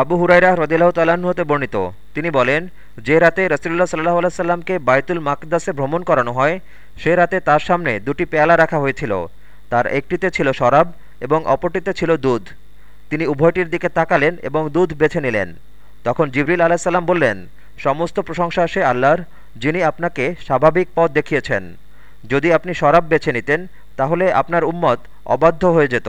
আবু হুরাইরা হ্রদিল্লাহ তাল্লাহ্ন হতে বর্ণিত। তিনি বলেন, যে রাতে রসুল্লাহ সাল্লাহ আলাইসাল্লামকে বাইতুল মাকদাসে ভ্রমণ করানো হয়, সে রাতে তার সামনে দুটি পেয়ালা রাখা হয়েছিল। তার একটিতে ছিল শরাব এবং অপরটিতে ছিল দুধ। তিনি উভয়টির দিকে তাকালেন এবং দুধ বেছে নিলেন। তখন জিবরিল আলাহিসাল্লাম বললেন, সমস্ত প্রশংসা সে আল্লাহর, যিনি আপনাকে স্বাভাবিক পথ দেখিয়েছেন। যদি আপনি শরাব বেছে নিতেন, তাহলে আপনার উম্মত অবাধ্য হয়ে যেত।